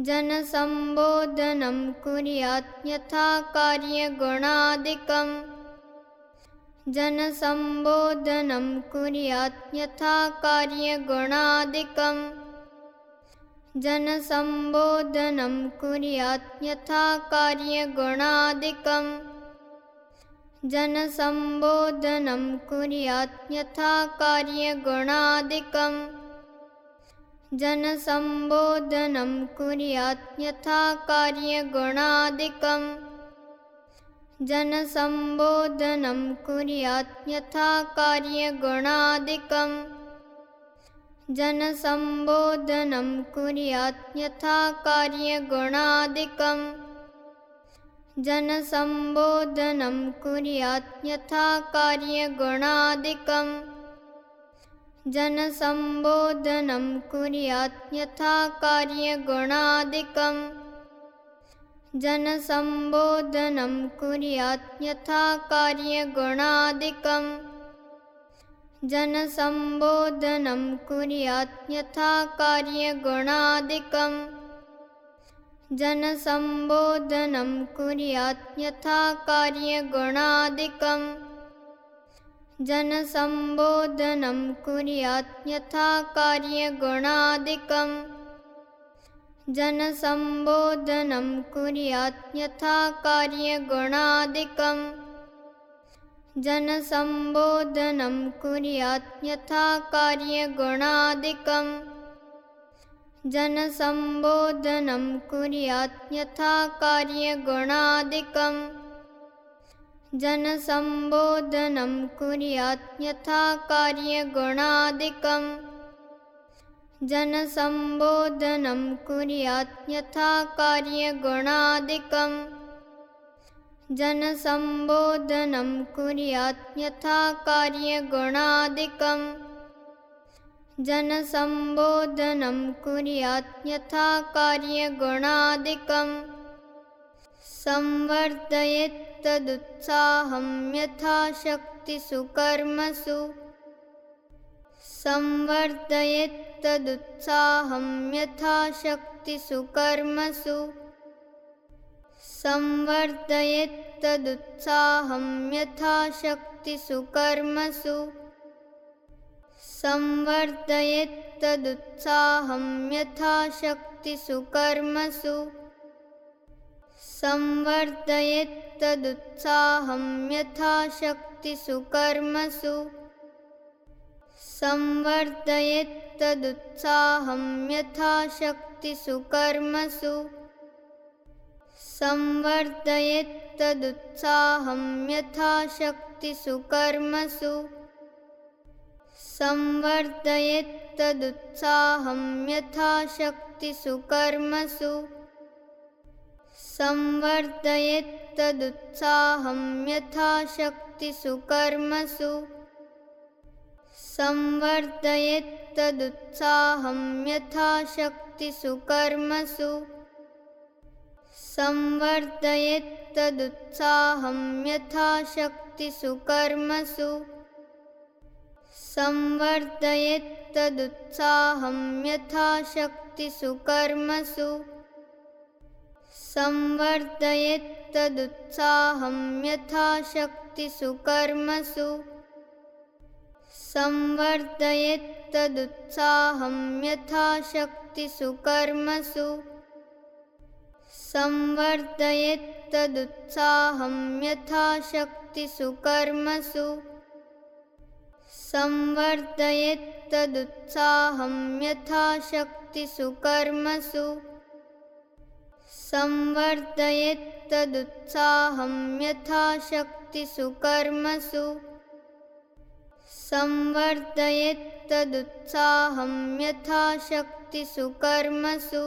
जनसम्बोधनं कुर्यात् यथा कार्यगुणादिकम्। जनसम्बोधनं कुर्यात् यथा कार्यगुणादिकम्। जनसम्बोधनं कुर्यात् यथा कार्यगुणादिकम्। जनसम्बोधनं कुर्यात् यथा कार्यगुणादिकम् जनसम्बोधनं कुर्यात् यथा कार्यगुणादिकम्। जनसम्बोधनं कुर्यात् यथा कार्यगुणादिकम्। जनसम्बोधनं कुर्यात् यथा कार्यगुणादिकम्। जनसम्बोधनं कुर्यात् यथा कार्यगुणादिकम् जनसम्बोधनं कुर्यात् यथा कार्यगुणादिकम्। जनसम्बोधनं कुर्यात् यथा कार्यगुणादिकम्। जनसम्बोधनं कुर्यात् यथा कार्यगुणादिकम्। जनसम्बोधनं कुर्यात् यथा कार्यगुणादिकम् जनसम्बोधनं कुर्यात् यथा कार्यगुणादिकम्। जनसम्बोधनं कुर्यात् यथा कार्यगुणादिकम्। जनसम्बोधनं कुर्यात् यथा कार्यगुणादिकम्। जनसम्बोधनं कुर्यात् यथा कार्यगुणादिकम् जनसम्बोधनं कुर्यात् यथा कार्यगुणादिकम्। जनसम्बोधनं कुर्यात् यथा कार्यगुणादिकम्। जनसम्बोधनं कुर्यात् यथा कार्यगुणादिकम्। जनसम्बोधनं कुर्यात् यथा कार्यगुणादिकम्। संवर्धयेत्तदुत्साहं तदुत्साहं्यथा शक्तिसुकर्मसु संवर्धयेत्तदुत्साहं तदुत्साहं्यथा शक्तिसुकर्मसु संवर्तयेत् संवर्धयेत्तदुत्साहं संवर्तयेत् तदुत्साहं्यथा शक्तिसुकर्मसु संवर्धयेत् तदुत्साहं्यथा शक्तिसुकर्मसु संवर्तयेत् तदुत्साहं्यथाशक्तिसुकर्मसु संवर्तयेत् तदुत्साहं्यथा शक्तिसुकर्मसु संवर्तयेत् तदुत्साहं्यथाशक्तिसुकर्मसु संवर्तयेत् तदुत्साहं तदुत्साहं्यथा शक्तिसुकर्मसु संवर्धयेत्तदुत्साहं तदुत्साहं्यथाशक्तिसुकर्मसु संवर्धयेत् संवर्धयेत्तदुत्साहं संवर्धयेत् तदुत्साहं्यथाशक्तिसुकर्मसु संवर्धयेत् तदुत्साहं्यथा शक्तिसुकर्मसु संवर्धयेत्तदुत्साहं तदुत्साहं्यथा शक्तिसुकर्मसु संवर्धयेत् संवर्धयेत्तदुत्साहं संवर्धयेत् तदुत्साहं्यथा शक्तिसुकर्मसु संवर्धयेत् ुत्साहम्यथा शक्तिसुकर्मसु संवर्धयेत्तदुत्साहं तदुत्साहं्यथा शक्तिसुकर्मसु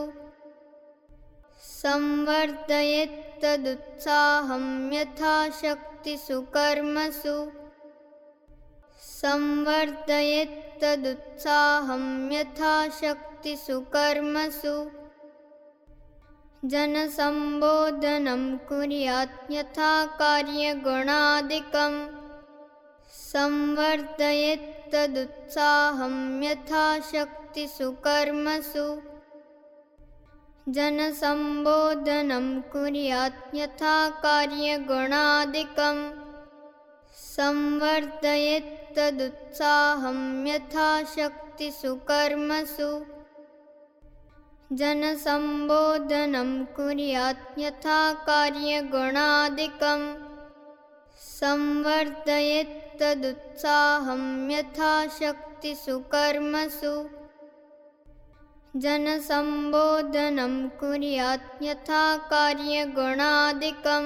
संवर्धयेत् संवर्धयेत्तदुत्साहं शक्तिसुकर्मसु संवर्धयेत् तदुत्साहं्यथाशक्तिसुकर्मसु जनसम्बोधनं कुर्यात् यथा कार्यगुणादिकम्। संवर्धयेत्तदुत्साहं यथा शक्तिषु कर्मसु। जनसम्बोधनं कुर्यात् यथा कार्यगुणादिकं संवर्धयेत्तदुत्साहं यथा शक्तिषु कर्मसु जनसम्बोधनं कुर्यात् यथा कार्यगुणादिकं संवर्धयेत्तदुत्साहं यथा शक्तिषु कर्मसु। जनसम्बोधनं कुर्यात् यथा कार्यगुणादिकं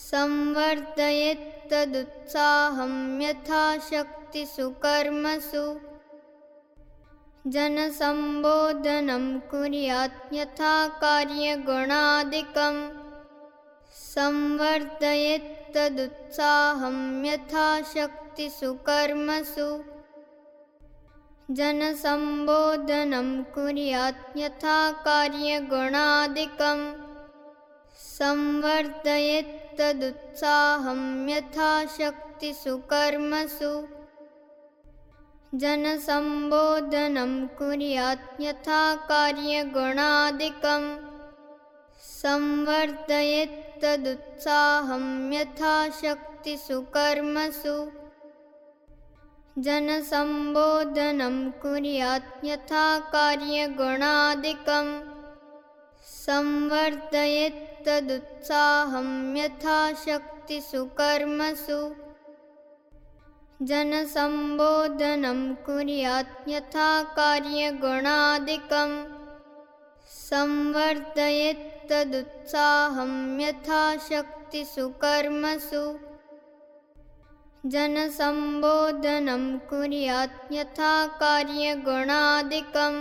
संवर्धयेत्तदुत्साहं यथा शक्तिषु कर्मसु जनसम्बोधनं कुर्यात् यथा कार्यगुणादिकं। संवर्धयेत्तदुत्साहं यथा शक्तिषु कर्मसु। जनसम्बोधनं कुर्यात् यथा कार्यगुणादिकं। संवर्धयेत्तदुत्साहं यथा शक्तिषु कर्मसु जनसम्बोधनं कुर्यात् यथा कार्यगुणादिकं। संवर्धयेत्तदुत्साहं यथा शक्तिषु कर्मसु जनसम्बोधनं कुर्यात् यथा कार्यगुणादिकं। संवर्धयेत्तदुत्साहं यथा शक्तिषु कर्मसु जनसम्बोधनं कुर्यात् यथा कार्यगुणादिकं संवर्धयेत्तदुत्साहं यथा शक्तिषु कर्मसु। जनसम्बोधनं कुर्यात् यथा कार्यगुणादिकं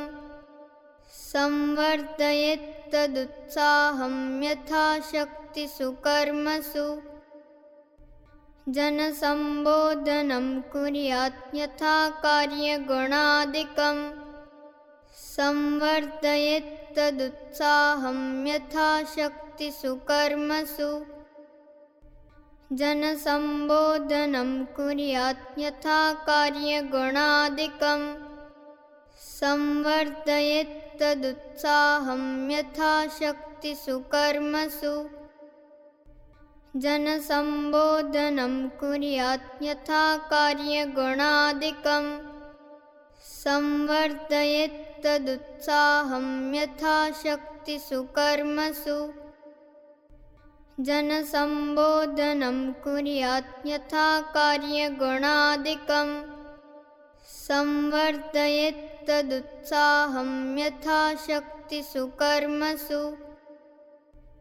संवर्धयेत्तदुत्साहं यथा शक्तिषु कर्मसु जनसम्बोधनं कुर्यात् यथा कार्यगुणादिकं संवर्धयेत्तदुत्साहं यथा शक्तिषु कर्मसु। जनसम्बोधनं कुर्यात् यथा कार्यगुणादिकं संवर्धयेत्तदुत्साहं यथा शक्तिषु कर्मसु जनसम्बोधनं कुर्यात् यथा कार्यगुणादिकं संवर्धयेत्तदुत्साहं यथा शक्तिषु कर्मसु। जनसम्बोधनं कुर्यात् यथा कार्यगुणादिकं संवर्धयेत्तदुत्साहं यथा शक्तिषु कर्मसु